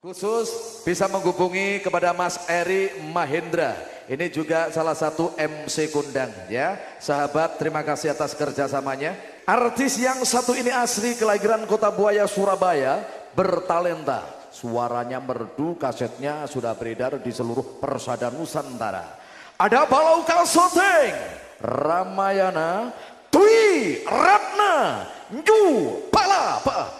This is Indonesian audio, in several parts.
Khusus bisa menghubungi kepada Mas Eri Mahendra. Ini juga salah satu MC kundang ya. Sahabat terima kasih atas kerjasamanya. Artis yang satu ini asli kelahiran kota Buaya Surabaya bertalenta. Suaranya merdu, kasetnya sudah beredar di seluruh persada Nusantara. Ada Balau Kalsoteng, Ramayana, Tui Ratna, Nju Palapa.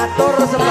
La Torre